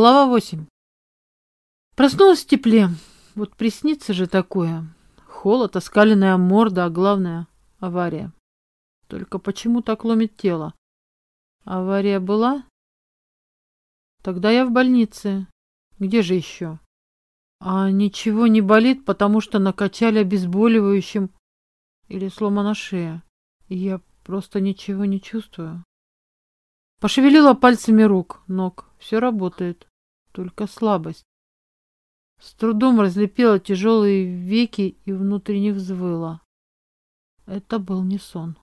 Глава 8. Проснулась в тепле. Вот приснится же такое. Холод, оскаленная морда, а главное — авария. Только почему так ломит тело? Авария была? Тогда я в больнице. Где же еще? А ничего не болит, потому что накачали обезболивающим или сломана шея. Я просто ничего не чувствую. Пошевелила пальцами рук, ног. Все работает только слабость. С трудом разлепила тяжелые веки и внутренне взвыла. Это был не сон.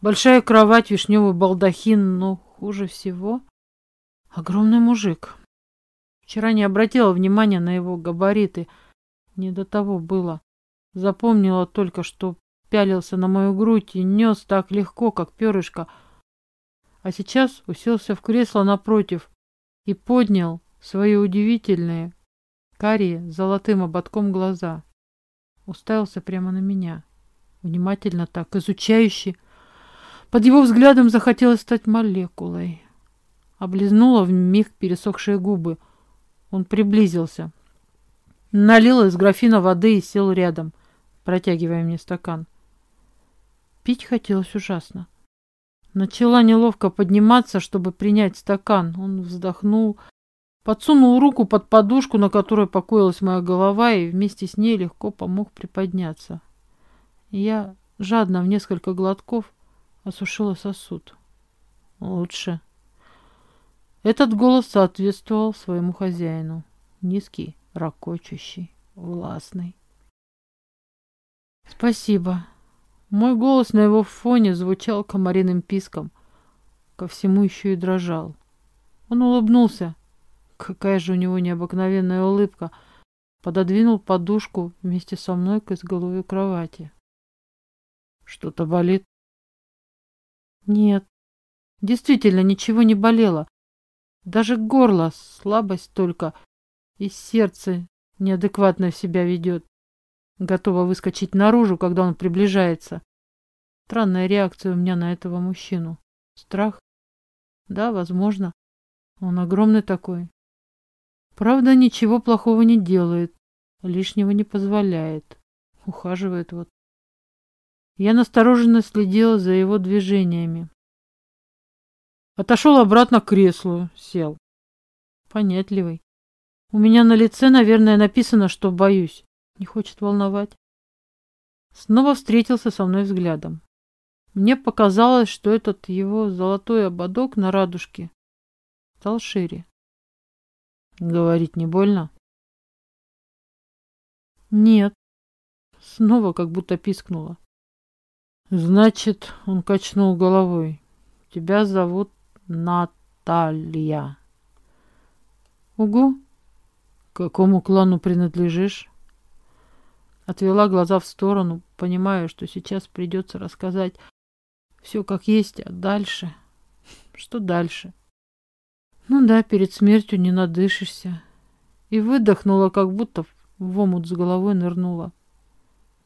Большая кровать, вишневый балдахин, но хуже всего огромный мужик. Вчера не обратила внимания на его габариты. Не до того было. Запомнила только, что пялился на мою грудь и нес так легко, как перышко. А сейчас уселся в кресло напротив и поднял свои удивительные, карие, золотым ободком глаза. Уставился прямо на меня, внимательно так, изучающе. Под его взглядом захотелось стать молекулой. Облизнула в миг пересохшие губы. Он приблизился. Налил из графина воды и сел рядом, протягивая мне стакан. Пить хотелось ужасно. Начала неловко подниматься, чтобы принять стакан. Он вздохнул, Подсунул руку под подушку, на которой покоилась моя голова, и вместе с ней легко помог приподняться. Я жадно в несколько глотков осушила сосуд. Лучше. Этот голос соответствовал своему хозяину. Низкий, ракочущий, властный. Спасибо. Мой голос на его фоне звучал комариным писком. Ко всему еще и дрожал. Он улыбнулся Какая же у него необыкновенная улыбка. Пододвинул подушку вместе со мной к изголовью кровати. Что-то болит? Нет, действительно ничего не болело. Даже горло, слабость только, и сердце неадекватно себя ведет. Готово выскочить наружу, когда он приближается. Странная реакция у меня на этого мужчину. Страх? Да, возможно. Он огромный такой, Правда, ничего плохого не делает, лишнего не позволяет. Ухаживает вот. Я настороженно следила за его движениями. Отошел обратно к креслу, сел. Понятливый. У меня на лице, наверное, написано, что боюсь. Не хочет волновать. Снова встретился со мной взглядом. Мне показалось, что этот его золотой ободок на радужке стал шире. Говорить не больно? Нет. Снова как будто пискнула. Значит, он качнул головой. Тебя зовут Наталья. Угу. Какому клану принадлежишь? Отвела глаза в сторону, понимая, что сейчас придется рассказать все как есть, а дальше... Что дальше? Ну да, перед смертью не надышишься. И выдохнула, как будто в омут с головой нырнула.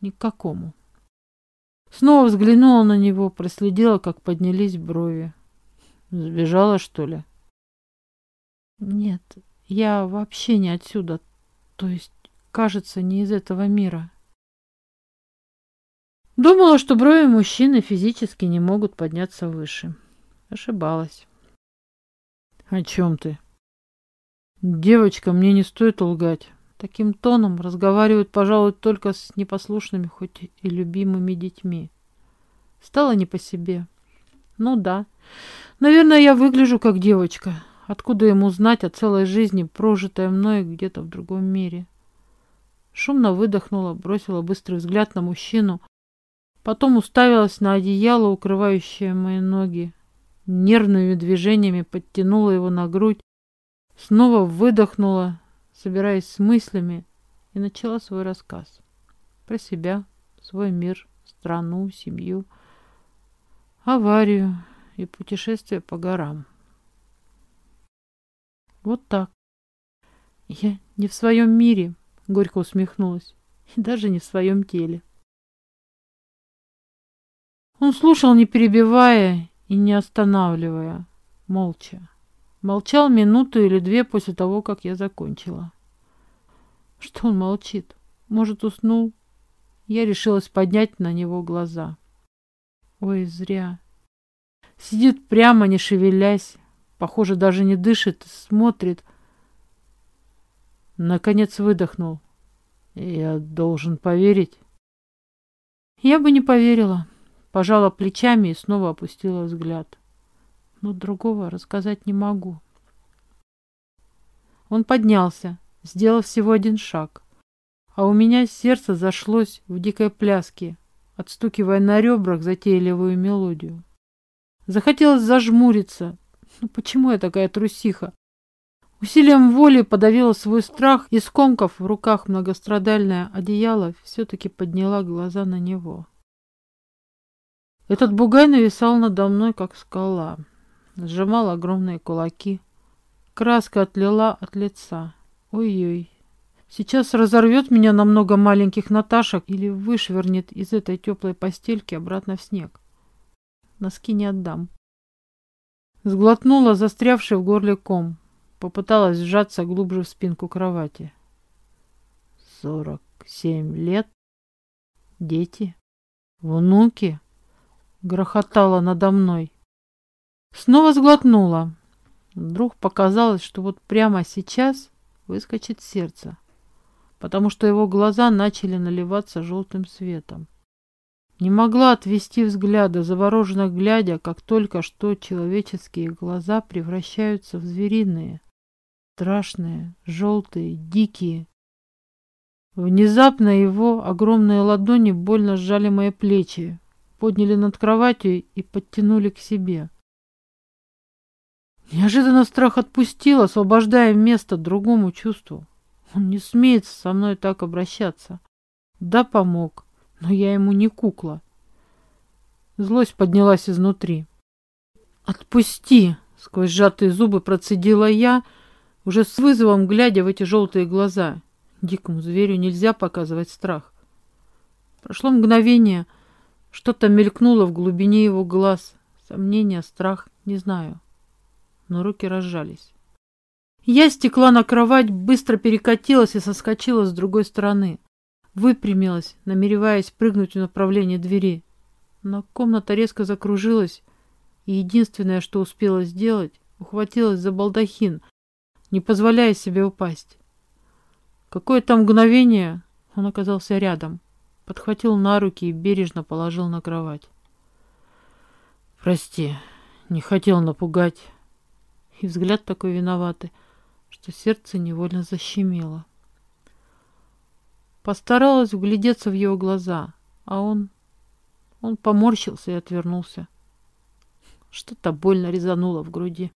Ни к какому. Снова взглянула на него, проследила, как поднялись брови. Сбежала, что ли? Нет, я вообще не отсюда. То есть, кажется, не из этого мира. Думала, что брови мужчины физически не могут подняться выше. Ошибалась. О чем ты? Девочка, мне не стоит лгать. Таким тоном разговаривают, пожалуй, только с непослушными, хоть и любимыми детьми. Стало не по себе. Ну да. Наверное, я выгляжу как девочка. Откуда ему знать о целой жизни, прожитой мной где-то в другом мире? Шумно выдохнула, бросила быстрый взгляд на мужчину, потом уставилась на одеяло, укрывающее мои ноги, нервными движениями подтянула его на грудь, снова выдохнула, собираясь с мыслями, и начала свой рассказ. Про себя, свой мир, страну, семью, аварию и путешествие по горам. Вот так. Я не в своем мире, горько усмехнулась, и даже не в своем теле. Он слушал, не перебивая, и не останавливая, молча. Молчал минуту или две после того, как я закончила. Что он молчит? Может, уснул? Я решилась поднять на него глаза. Ой, зря. Сидит прямо, не шевелясь. Похоже, даже не дышит, смотрит. Наконец выдохнул. Я должен поверить. Я бы не поверила. Пожала плечами и снова опустила взгляд. Но другого рассказать не могу. Он поднялся, сделав всего один шаг. А у меня сердце зашлось в дикой пляске, отстукивая на ребрах затейливую мелодию. Захотелось зажмуриться. Ну почему я такая трусиха? Усилием воли подавила свой страх и, скомкав в руках многострадальное одеяло, все-таки подняла глаза на него. Этот бугай нависал надо мной, как скала. Сжимал огромные кулаки. Краска отлила от лица. Ой-ой. Сейчас разорвет меня на много маленьких Наташек или вышвырнет из этой теплой постельки обратно в снег. Носки не отдам. Сглотнула застрявший в горле ком. Попыталась сжаться глубже в спинку кровати. Сорок семь лет? Дети? Внуки? Грохотала надо мной. Снова сглотнула. Вдруг показалось, что вот прямо сейчас выскочит сердце, потому что его глаза начали наливаться желтым светом. Не могла отвести взгляда, завороженно глядя, как только что человеческие глаза превращаются в звериные страшные, желтые, дикие. Внезапно его огромные ладони больно сжали мои плечи, подняли над кроватью и подтянули к себе. Неожиданно страх отпустил, освобождая место другому чувству. Он не смеет со мной так обращаться. Да, помог, но я ему не кукла. Злость поднялась изнутри. «Отпусти!» — сквозь сжатые зубы процедила я — уже с вызовом глядя в эти желтые глаза. Дикому зверю нельзя показывать страх. Прошло мгновение, что-то мелькнуло в глубине его глаз. Сомнение, страх, не знаю. Но руки разжались. Я стекла на кровать, быстро перекатилась и соскочила с другой стороны. Выпрямилась, намереваясь прыгнуть в направлении двери. Но комната резко закружилась, и единственное, что успела сделать, ухватилась за балдахин, не позволяя себе упасть. Какое-то мгновение он оказался рядом, подхватил на руки и бережно положил на кровать. «Прости, не хотел напугать». И взгляд такой виноватый, что сердце невольно защемило. Постаралась вглядеться в его глаза, а он... Он поморщился и отвернулся. Что-то больно резануло в груди.